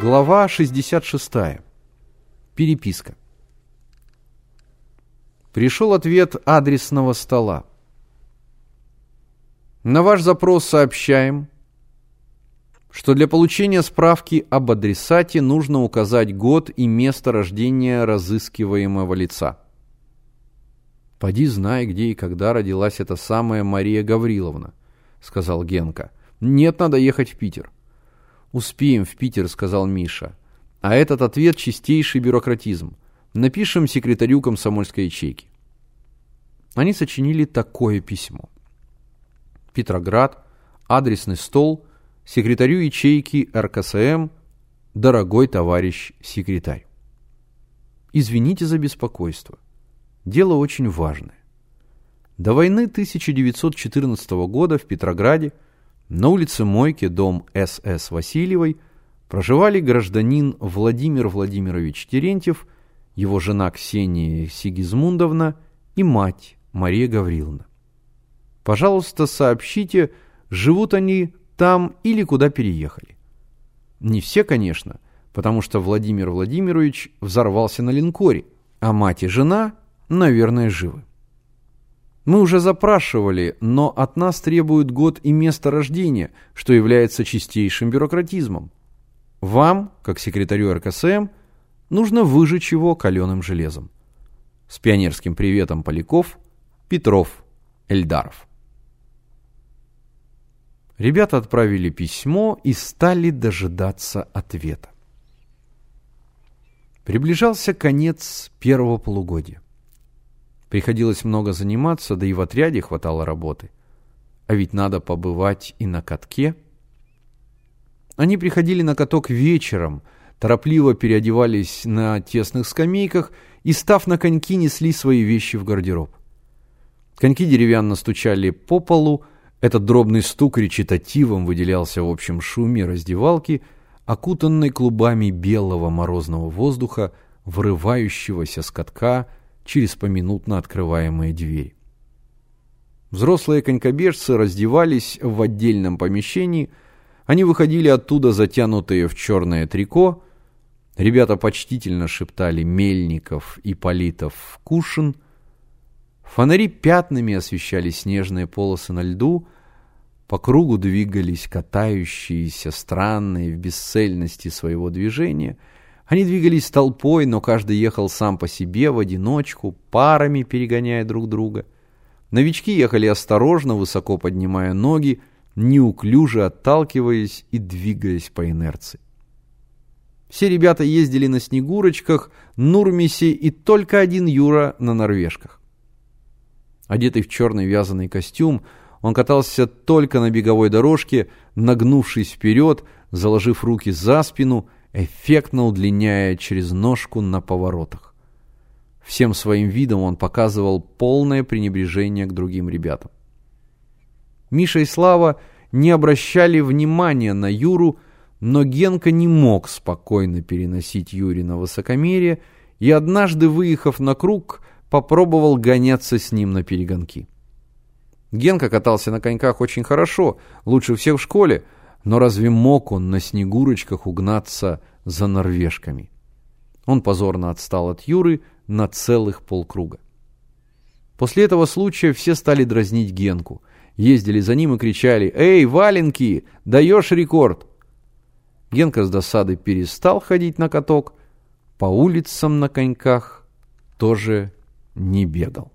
Глава 66. Переписка. Пришел ответ адресного стола. На ваш запрос сообщаем, что для получения справки об адресате нужно указать год и место рождения разыскиваемого лица. «Поди знай, где и когда родилась эта самая Мария Гавриловна», — сказал Генка. «Нет, надо ехать в Питер». «Успеем в Питер», — сказал Миша. А этот ответ — чистейший бюрократизм. Напишем секретарю комсомольской ячейки. Они сочинили такое письмо. Петроград, адресный стол, секретарю ячейки РКСМ, дорогой товарищ секретарь. Извините за беспокойство. Дело очень важное. До войны 1914 года в Петрограде на улице Мойке, дом С.С. Васильевой, проживали гражданин Владимир Владимирович Терентьев, его жена Ксения Сигизмундовна и мать Мария Гавриловна. Пожалуйста, сообщите, живут они там или куда переехали. Не все, конечно, потому что Владимир Владимирович взорвался на линкоре, а мать и жена, наверное, живы. Мы уже запрашивали, но от нас требуют год и место рождения, что является чистейшим бюрократизмом. Вам, как секретарю РКСМ, нужно выжечь его каленым железом. С пионерским приветом Поляков, Петров, Эльдаров. Ребята отправили письмо и стали дожидаться ответа. Приближался конец первого полугодия. Приходилось много заниматься, да и в отряде хватало работы. А ведь надо побывать и на катке. Они приходили на каток вечером, торопливо переодевались на тесных скамейках и, став на коньки, несли свои вещи в гардероб. Коньки деревянно стучали по полу, этот дробный стук речитативом выделялся в общем шуме раздевалки, окутанной клубами белого морозного воздуха, врывающегося с катка через поминутно открываемые двери. Взрослые конькобежцы раздевались в отдельном помещении, они выходили оттуда затянутые в черное трико, ребята почтительно шептали Мельников и Политов Кушин, фонари пятнами освещали снежные полосы на льду, по кругу двигались катающиеся, странные в бесцельности своего движения — они двигались толпой, но каждый ехал сам по себе, в одиночку, парами перегоняя друг друга. Новички ехали осторожно, высоко поднимая ноги, неуклюже отталкиваясь и двигаясь по инерции. Все ребята ездили на снегурочках, Нурмисе и только один Юра на норвежках. Одетый в черный вязаный костюм, он катался только на беговой дорожке, нагнувшись вперед, заложив руки за спину – эффектно удлиняя через ножку на поворотах. Всем своим видом он показывал полное пренебрежение к другим ребятам. Миша и Слава не обращали внимания на Юру, но Генка не мог спокойно переносить Юрина высокомерие и однажды, выехав на круг, попробовал гоняться с ним на перегонки. Генка катался на коньках очень хорошо, лучше всех в школе, но разве мог он на снегурочках угнаться за норвежками? Он позорно отстал от Юры на целых полкруга. После этого случая все стали дразнить Генку. Ездили за ним и кричали «Эй, валенки, даешь рекорд!» Генка с досады перестал ходить на каток, по улицам на коньках тоже не бегал.